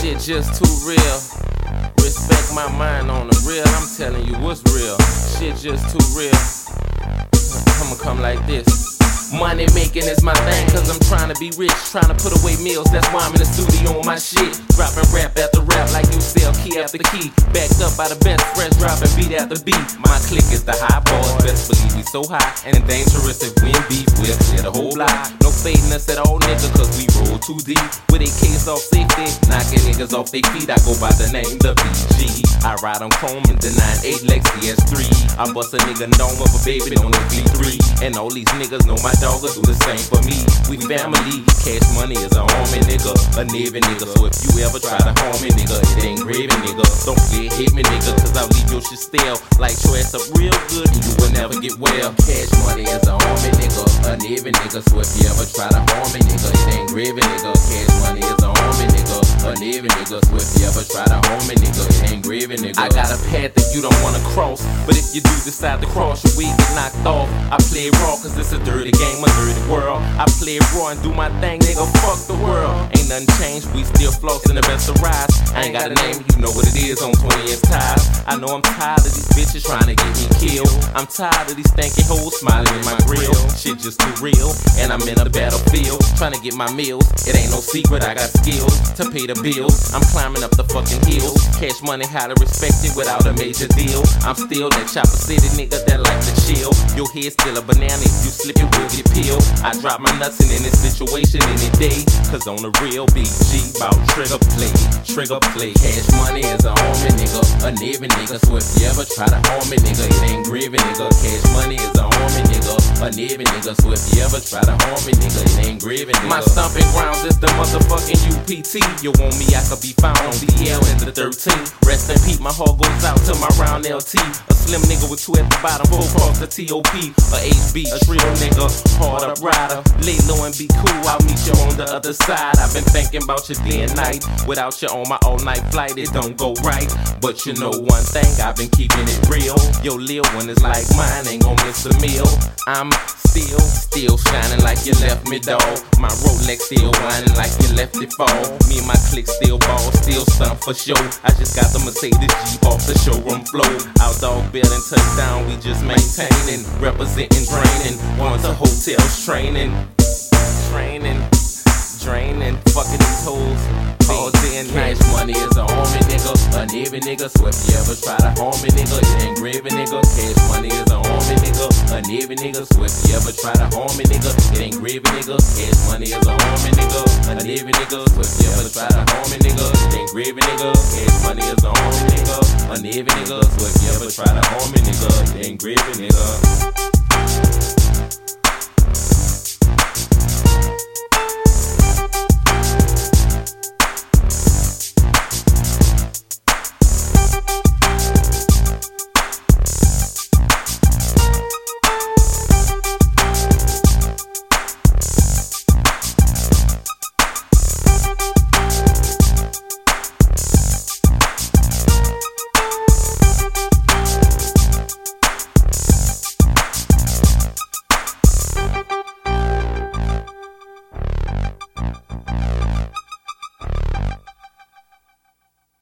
Shit just too real. Respect my mind on the real. I'm telling you what's real. Shit just too real. I'ma come like this. Money making is my thing, cause I'm trying to be rich, trying to put away meals. That's why I'm in the studio on my shit. Dropping rap after rap like you sell key after key. Backed up by the best friends, dropping beat after beat. My clique is the high boys, best believe we so high. And dangerous if we in beef, we'll clear the whole lot. No fading us at all, nigga, cause we roll too deep. With a case off safety, knocking niggas off their feet. I go by the name the BG. I ride on chrome in the 9-8 Lexi S3. I bust a nigga known of a baby on the V3. And all these niggas know my doggers do the same for me. We family, cash money is a homie nigga, a Navy nigga. So if you ever try to harm me, nigga, it ain't gravy nigga. Don't get hit me nigga, cause I'll leave your shit stale. Like your ass up real good and you will never get well. Cash money is a homie nigga, a Navy nigga. So if you ever try to harm me, nigga, it ain't gravy nigga. Cash money is Navy nigga. So if you ever try to harm me, nigga, it ain't gravy nigga. I got a path that you don't wanna cross, but if you do decide to cross, your weed get knocked off. I play raw cause it's a dirty game, a dirty world. I play raw and do my thing, nigga. Fuck the world. Ain't nothing changed, we still flossing the best of rise. I ain't got a name, you know what it is on 20 inch ties. I know I'm tired of these bitches trying to get me killed. I'm tired of these stanky hoes smiling in my grill. Shit just too real, and I'm in a battlefield trying to get my meals. It ain't no secret, I got skills to pay the bills. I'm climbing up the fucking hills. Cash money, highly respected without a major deal. I'm still that chopper city nigga that like to chill. Your head still a banana if you slip it will get peeled. I drop my nuts in any situation any day. Cause on the real BG, bout trigger play, trigger play. Cash money is a homie nigga, a Navy nigga. So if you ever try to harm me, nigga, it ain't gravy nigga. Cash money is a homie nigga, a Navy nigga. So if you ever try to harm me, nigga, it ain't gravy nigga. My stomping grounds is the motherfucking UPT. You want me, I could be found on DL in the 13. Rest in peace, my heart goes out to my round LT. A slim nigga with two at the bottom, four across the TOP. A HB, a real nigga, hard up rider. Lay low and be cool, I'll meet you on the other side. I've been thinking about you day and night. Without you on my all night flight, it don't go right. But you know one thing, I've been keeping it real. Your little one is like mine, ain't gon' miss a meal. I'm still, still shining like you left me, dog. My Rolex still whining like you left it fall. Me and my clique still ball, still stunt for show. I just got the Mercedes Jeep off the showroom floor. Outdog building touchdown, we just maintaining, representing, draining. Going to hotels, training, training, draining, fucking these hoes. All day and night. Money is a homie nigga, a Navy nigga. So if you ever try to harm me, nigga, it ain't gravy a Navy nigga. So if you ever try to harm me, nigga, it ain't gravy nigga. Cash money is a homie nigga, a Navy nigga. So if you ever try to harm me, nigga, it ain't gravy nigga. Cash money is a homie nigga, a Navy nigga. So if you ever try to harm me, nigga, it ain't gravy nigga.